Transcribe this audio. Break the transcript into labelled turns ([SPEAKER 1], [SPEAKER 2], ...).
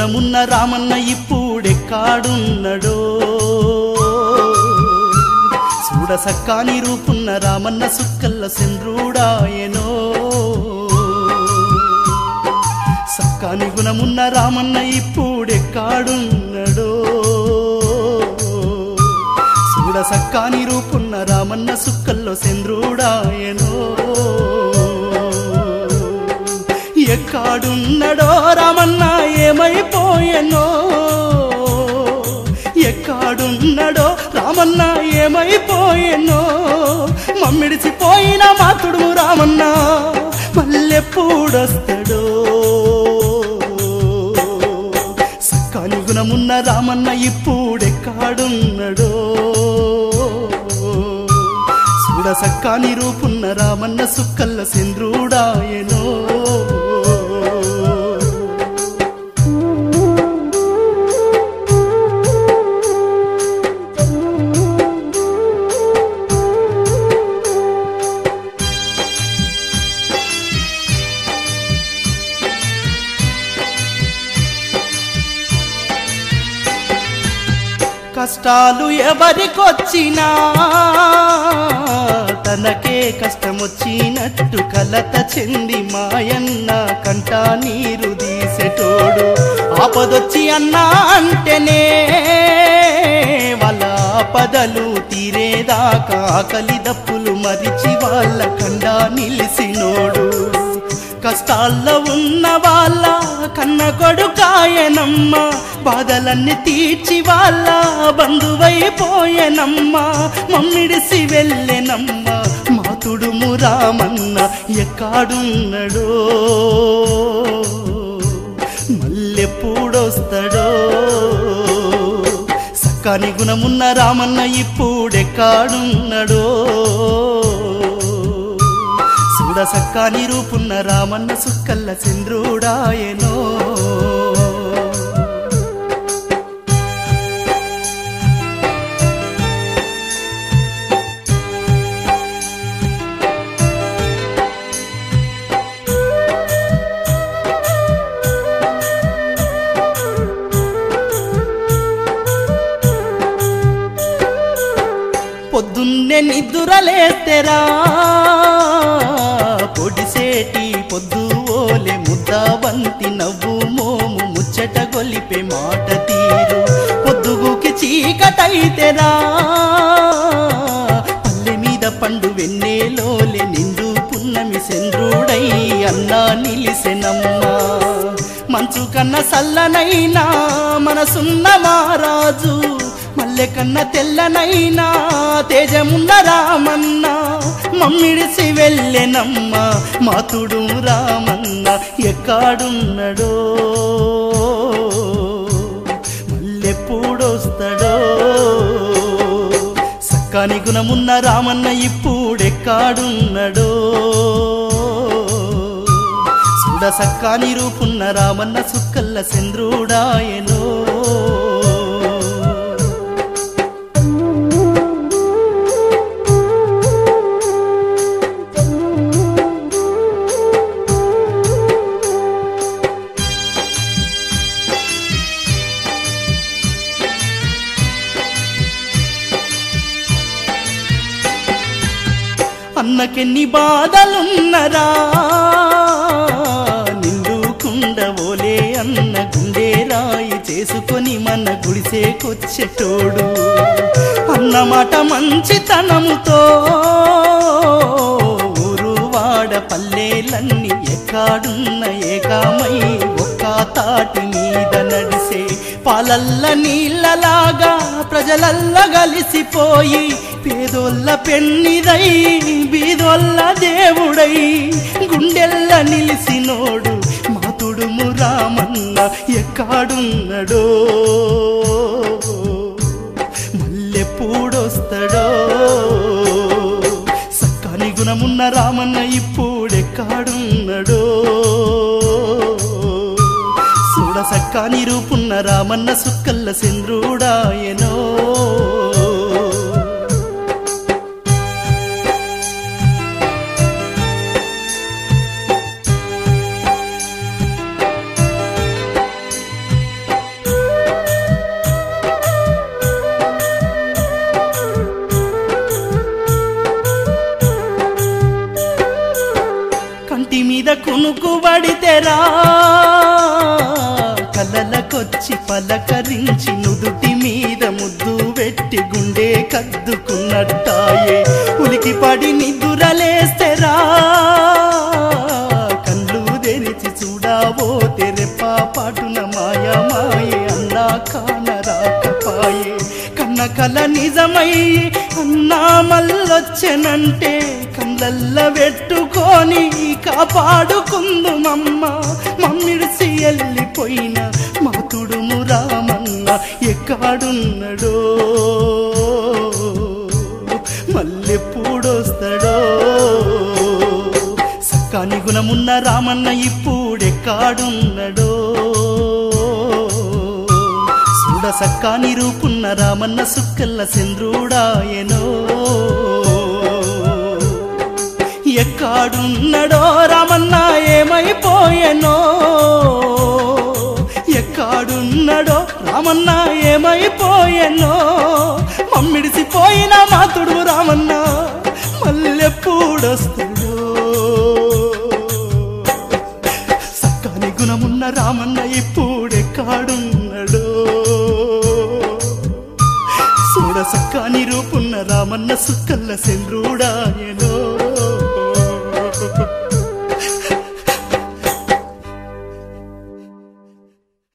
[SPEAKER 1] గుణమున్న రామన్న ఇప్పుడెక్కాడున్నడో చూడ సక్కాని రూపున్న రామన్న సుక్కల్ల చంద్రుడాయనో. సక్కాని గుణమున్న రామన్న ఇప్పుడెక్కాడున్నడో చూడ సక్కాని రూపున్న రామన్న సుక్కల్లో చంద్రుడాయనో. ఎక్కాడున్నడో రామన్న ఏమైపోయెనో? ఎక్కాడున్నడో రామన్న ఏమైపోయెనో? మమ్మిడిచిపోయిన మాతుడు రామన్న మళ్ళెప్పుడొస్తాడో సక్కాని గుణమున్న రామన్న ఇప్పుడెక్కాడున్నడో? చూడ సక్కాని రూపున్న రామన్న సుక్కల్ల చంద్రుడాయనో కష్టాలు ఎవరికొచ్చినా తనకే కష్టమొచ్చినట్టు కలత చెంది మాయన్న కంట నీరు తీసేటోడు. ఆపదొచ్చి అన్నా అంటేనే వాళ్ళ ఆపదలు తీరేదాకా ఆకలి దప్పులు మరిచి వాళ్ళ కండ నిలిసినోడు. కష్టాల్లో ఉన్న వాళ్ళ కన్న కొడుకాయనమ్మ బాధలన్నీ తీర్చి వాళ్ళ బంధువైపోయెనమ్మా. మమ్మిడిసి వెళ్ళెనమ్మ. మాతుడు మురామన్న ఎక్కాడున్నడో? మల్లెప్పుడొస్తాడో? సక్కాని గుణమున్న రామన్న ఇప్పుడెక్కాడున్నడో? చూడ సక్కాని రూపున్న రామన్న సుక్కల్ల చంద్రుడాయనో? పొద్దున్నే నిద్దురలేస్తేరా పొడిసేటి పొద్దు ఓలే ముద్దవంతి నవ్వు మోము ముచ్చట గొలిపే మాట తీరు. పొద్దుగుకి చీకటైతేరా? పల్లె మీద పండు వెన్నెలోలే నిండు పున్నమి చంద్రుడై అన్నా నిలిసెనమ్మా. మంచు కన్న సల్లనైనా మనసున్న మారాజు మల్లె కన్న తెల్లనైనా తేజమున్న రామన్న. మమ్మిడిసి వెళ్ళెనమ్మ మాతుడు రామన్న ఎక్కాడున్నడో? మల్లెప్పుడొస్తాడో సక్కాని గుణమున్న రామన్న ఇప్పుడెక్కాడున్నడో? చూడ సక్కాని రూపున్న రామన్న సుక్కల్ల చంద్రుడాయనో? అన్నకెన్ని బాధలున్నరా? నిండు కుండవోలే అన్న గుండె రాయి చేసుకొని మన గుడిసేకొచ్చేటోడు. అన్నమాట మంచితనముతో ఊరు వాడ పల్లెలన్నీ ఎక్కాడున్న ఏకామై ఒక్క తాటి మీద నడిసే పాలల్ల నీళ్ళలాగా ప్రజలల్ల కలిసిపోయి పేదోళ్ళ పెన్నిదై బీదోళ్ళ దేవుడై గుండెల్ల నిలిసినోడు మాతుడుము రామన్న ఎక్కాడున్నడో? మల్లెప్పుడొస్తాడో సక్కని గుణమున్న రామన్న ఇప్పుడెక్కాడున్నడో? సక్కా రూపున్న రామన్న సుక్కల్ల సింద్రుడాయనో కంటి మీద కునుకు పడితేరా. పలకరించి నుదుటి మీద ముద్దు పెట్టి గుండె కద్దుకున్నట్టాయే. ఉలికి పడి నిద్దురలేస్తేరా కళ్ళు తెరిచి చూడావో తెరెప్ప పాటున మాయమాయే అన్నా కానరాకపాయే కన్న కల నిజమై అన్నా మల్లొచ్చెనంటే కళ్ళల్ల పెట్టుకొని కాపాడుకుందుమమ్మ. మమ్మిడిసి వెళ్ళిపోయిన మాతుడుము రామన్న ఎక్కడున్నడో? మల్లెప్పుడొస్తాడో సక్కాని గుణమున్న రామన్న ఇప్పుడెక్కాడున్నడో చూడ సక్కాని రూపున్న రామన్న సుక్కల్ల చంద్రుడాయనో? ఎక్కాడున్నడో రామన్న? ఏమైపోయెనో? వాడున్నాడో రామన్న ఏమైపోయానో? మమ్మిడిసిపోయిన మాతుడు రామన్న మల్లెప్పుడొస్తాడో? సక్కని గుణమున్న రామన్న ఇప్పుడెక్కాడున్నడో చూడ సక్కని రూపున్న రామన్న సుక్కల్ల సెంద్రుడాయనో